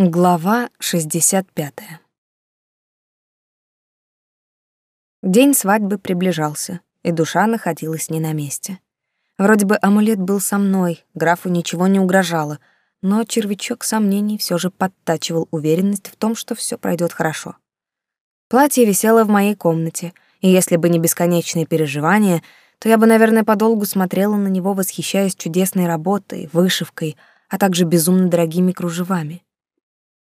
Глава 65. День свадьбы приближался, и душа находилась не на месте. Вроде бы амулет был со мной, графу ничего не угрожало, но червячок сомнений все же подтачивал уверенность в том, что все пройдет хорошо. Платье висело в моей комнате, и если бы не бесконечные переживания, то я бы, наверное, подолгу смотрела на него, восхищаясь чудесной работой, вышивкой, а также безумно дорогими кружевами.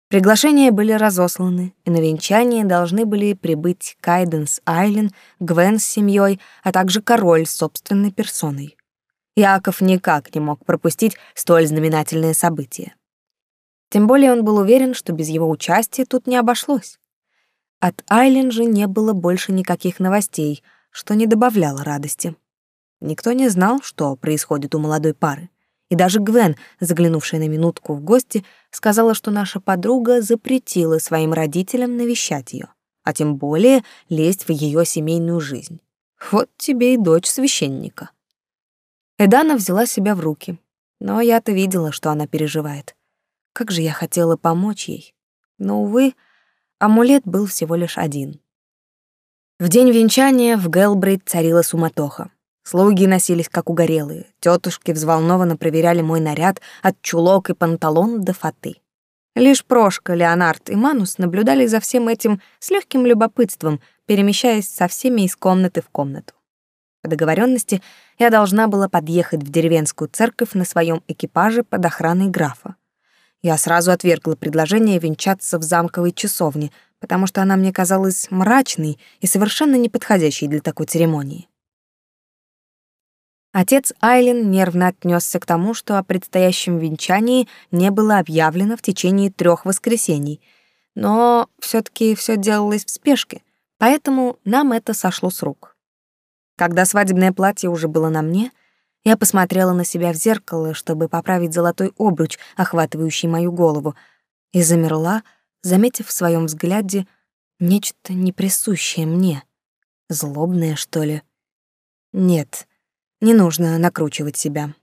Приглашения были разосланы, и на венчание должны были прибыть Кайденс Айлен, Гвен с семьей, а также король с собственной персоной. Яков никак не мог пропустить столь знаменательное событие. Тем более он был уверен, что без его участия тут не обошлось. От Айлен же не было больше никаких новостей, что не добавляло радости. Никто не знал, что происходит у молодой пары. И даже Гвен, заглянувшая на минутку в гости, сказала, что наша подруга запретила своим родителям навещать ее, а тем более лезть в ее семейную жизнь. Вот тебе и дочь священника. Эдана взяла себя в руки, но я-то видела, что она переживает. Как же я хотела помочь ей. Но, увы, амулет был всего лишь один. В день венчания в Гелбрейт царила суматоха. Слуги носились как угорелые, тетушки взволнованно проверяли мой наряд от чулок и панталон до фаты. Лишь Прошка, Леонард и Манус наблюдали за всем этим с легким любопытством, перемещаясь со всеми из комнаты в комнату. По договоренности я должна была подъехать в деревенскую церковь на своем экипаже под охраной графа. Я сразу отвергла предложение венчаться в замковой часовне, потому что она мне казалась мрачной и совершенно неподходящей для такой церемонии. Отец Айлин нервно отнесся к тому, что о предстоящем венчании не было объявлено в течение трех воскресений, но все таки все делалось в спешке, поэтому нам это сошло с рук. Когда свадебное платье уже было на мне, я посмотрела на себя в зеркало, чтобы поправить золотой обруч, охватывающий мою голову, и замерла, заметив в своем взгляде нечто неприсущее мне. Злобное, что ли? Нет, не нужно накручивать себя.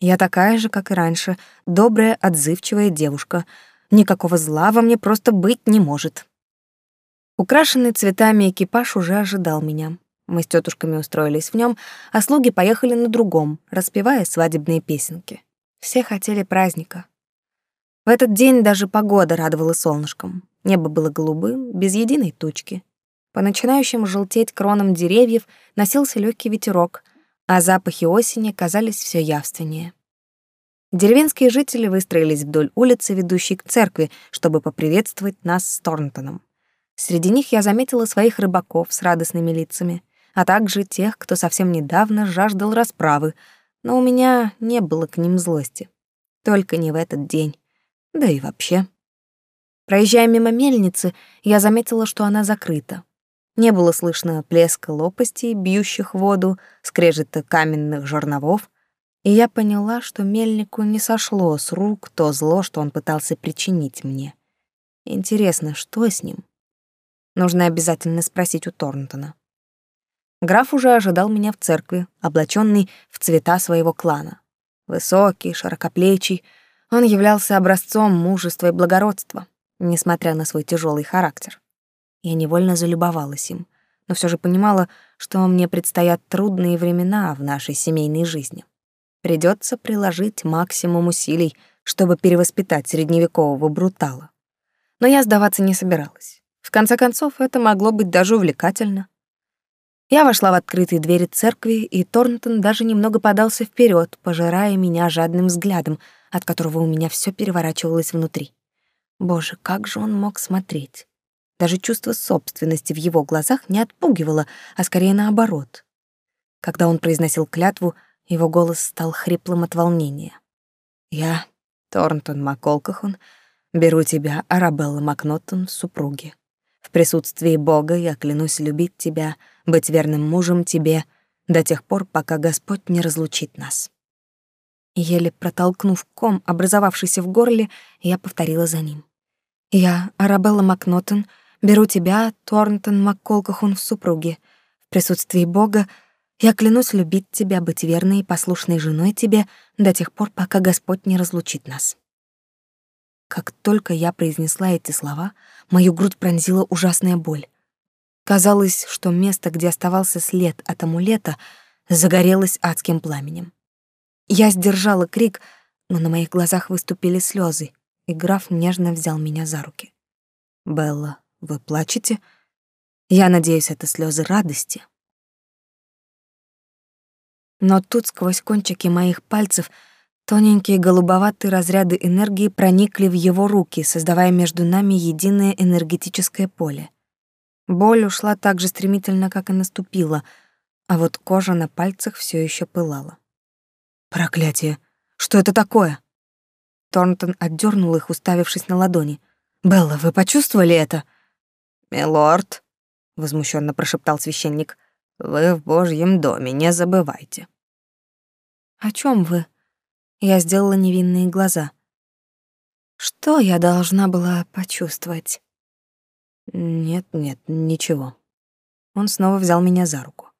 Я такая же, как и раньше, добрая, отзывчивая девушка. Никакого зла во мне просто быть не может. Украшенный цветами экипаж уже ожидал меня. Мы с тетушками устроились в нем, а слуги поехали на другом, распевая свадебные песенки. Все хотели праздника. В этот день даже погода радовала солнышком. Небо было голубым, без единой тучки. По начинающим желтеть кронам деревьев носился легкий ветерок, а запахи осени казались все явственнее. Деревенские жители выстроились вдоль улицы, ведущей к церкви, чтобы поприветствовать нас с Торнтоном. Среди них я заметила своих рыбаков с радостными лицами, а также тех, кто совсем недавно жаждал расправы, но у меня не было к ним злости. Только не в этот день. Да и вообще. Проезжая мимо мельницы, я заметила, что она закрыта. Не было слышно плеска лопастей, бьющих воду, скрежета каменных жерновов, и я поняла, что мельнику не сошло с рук то зло, что он пытался причинить мне. Интересно, что с ним? Нужно обязательно спросить у Торнтона. Граф уже ожидал меня в церкви, облаченный в цвета своего клана. Высокий, широкоплечий, он являлся образцом мужества и благородства, несмотря на свой тяжелый характер. Я невольно залюбовалась им, но все же понимала, что мне предстоят трудные времена в нашей семейной жизни. Придется приложить максимум усилий, чтобы перевоспитать средневекового брутала. Но я сдаваться не собиралась. В конце концов, это могло быть даже увлекательно. Я вошла в открытые двери церкви, и Торнтон даже немного подался вперед, пожирая меня жадным взглядом, от которого у меня все переворачивалось внутри. Боже, как же он мог смотреть? Даже чувство собственности в его глазах не отпугивало, а скорее наоборот. Когда он произносил клятву, его голос стал хриплым от волнения. «Я, Торнтон Маколкахон, беру тебя, Арабелла Макнотон, супруги. В присутствии Бога я клянусь любить тебя, быть верным мужем тебе до тех пор, пока Господь не разлучит нас». Еле протолкнув ком, образовавшийся в горле, я повторила за ним. «Я, Арабелла Макнотон, — Беру тебя, Торнтон Макколкахун, в супруги. В присутствии Бога я клянусь любить тебя, быть верной и послушной женой тебе до тех пор, пока Господь не разлучит нас. Как только я произнесла эти слова, мою грудь пронзила ужасная боль. Казалось, что место, где оставался след от амулета, загорелось адским пламенем. Я сдержала крик, но на моих глазах выступили слезы, и граф нежно взял меня за руки. «Белла, вы плачете?» Я надеюсь, это слезы радости. Но тут сквозь кончики моих пальцев — Тоненькие голубоватые разряды энергии проникли в его руки, создавая между нами единое энергетическое поле. Боль ушла так же стремительно, как и наступила, а вот кожа на пальцах все еще пылала. Проклятие! Что это такое? Торнтон отдернул их, уставившись на ладони. Белла, вы почувствовали это? Милорд, возмущенно прошептал священник. Вы в Божьем доме, не забывайте. О чем вы? Я сделала невинные глаза. Что я должна была почувствовать? Нет, нет, ничего. Он снова взял меня за руку.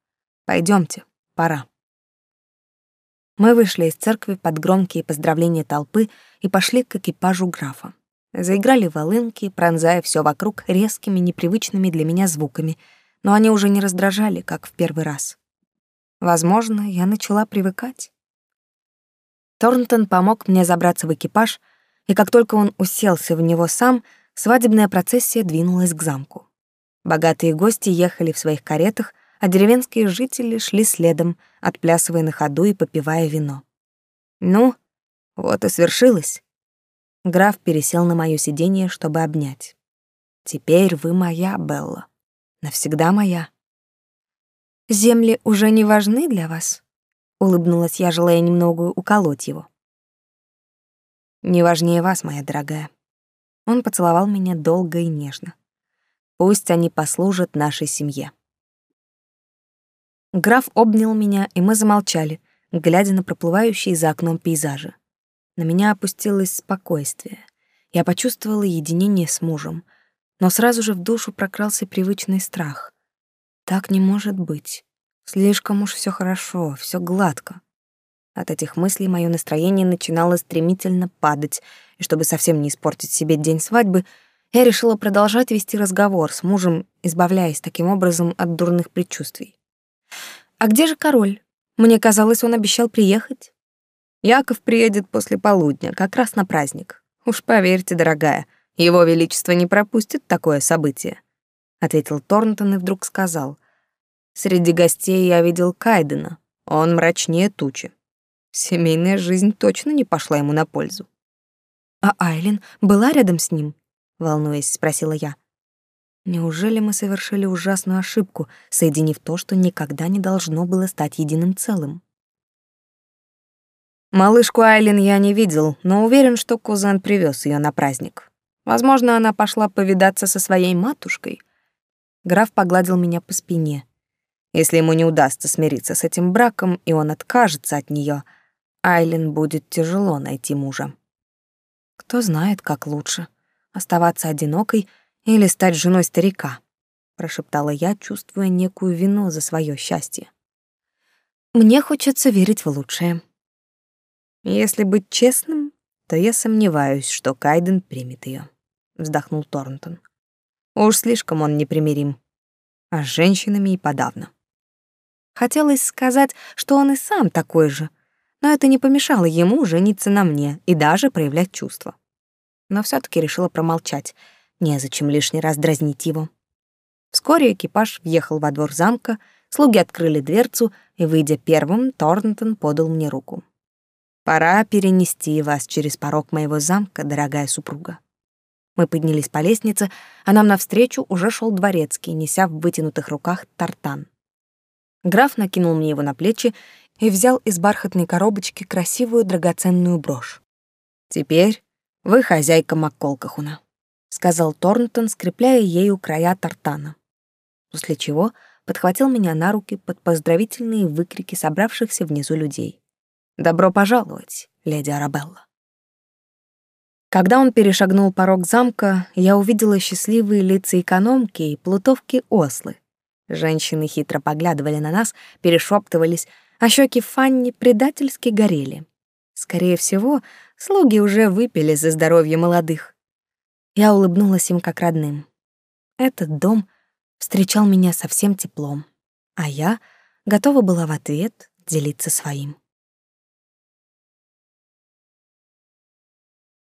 Пойдемте, пора. Мы вышли из церкви под громкие поздравления толпы и пошли к экипажу графа. Заиграли волынки, пронзая все вокруг резкими, непривычными для меня звуками, но они уже не раздражали, как в первый раз. Возможно, я начала привыкать. Торнтон помог мне забраться в экипаж, и как только он уселся в него сам, свадебная процессия двинулась к замку. Богатые гости ехали в своих каретах, а деревенские жители шли следом, отплясывая на ходу и попивая вино. Ну, вот и свершилось. Граф пересел на моё сиденье, чтобы обнять. Теперь вы моя, Белла. Навсегда моя. Земли уже не важны для вас? улыбнулась я, желая немного уколоть его. Не важнее вас, моя дорогая. Он поцеловал меня долго и нежно. Пусть они послужат нашей семье. Граф обнял меня, и мы замолчали, глядя на проплывающие за окном пейзажи. На меня опустилось спокойствие. Я почувствовала единение с мужем, но сразу же в душу прокрался привычный страх. Так не может быть. Слишком уж все хорошо, все гладко. От этих мыслей мое настроение начинало стремительно падать, и чтобы совсем не испортить себе день свадьбы, я решила продолжать вести разговор с мужем, избавляясь таким образом от дурных предчувствий. «А где же король? Мне казалось, он обещал приехать». «Яков приедет после полудня, как раз на праздник. Уж поверьте, дорогая, его величество не пропустит такое событие», — ответил Торнтон и вдруг сказал — Среди гостей я видел Кайдена. Он мрачнее тучи. Семейная жизнь точно не пошла ему на пользу. «А Айлин была рядом с ним?» — волнуясь, спросила я. Неужели мы совершили ужасную ошибку, соединив то, что никогда не должно было стать единым целым? Малышку Айлин я не видел, но уверен, что кузен привез ее на праздник. Возможно, она пошла повидаться со своей матушкой. Граф погладил меня по спине. Если ему не удастся смириться с этим браком, и он откажется от нее, Айлин будет тяжело найти мужа. Кто знает, как лучше — оставаться одинокой или стать женой старика, — прошептала я, чувствуя некую вину за свое счастье. Мне хочется верить в лучшее. Если быть честным, то я сомневаюсь, что Кайден примет ее, вздохнул Торнтон. Уж слишком он непримирим, а с женщинами и подавно. Хотелось сказать, что он и сам такой же, но это не помешало ему жениться на мне и даже проявлять чувства. Но все таки решила промолчать, незачем лишний раз дразнить его. Вскоре экипаж въехал во двор замка, слуги открыли дверцу, и, выйдя первым, Торнтон подал мне руку. «Пора перенести вас через порог моего замка, дорогая супруга». Мы поднялись по лестнице, а нам навстречу уже шел дворецкий, неся в вытянутых руках тартан. Граф накинул мне его на плечи и взял из бархатной коробочки красивую драгоценную брошь. «Теперь вы хозяйка Макколкахуна», — сказал Торнтон, скрепляя ею края тартана. После чего подхватил меня на руки под поздравительные выкрики собравшихся внизу людей. «Добро пожаловать, леди Арабелла». Когда он перешагнул порог замка, я увидела счастливые лица экономки и плутовки ослы, Женщины хитро поглядывали на нас, перешептывались, а щеки Фанни предательски горели. Скорее всего, слуги уже выпили за здоровье молодых. Я улыбнулась им как родным. Этот дом встречал меня со всем теплом, а я готова была в ответ делиться своим.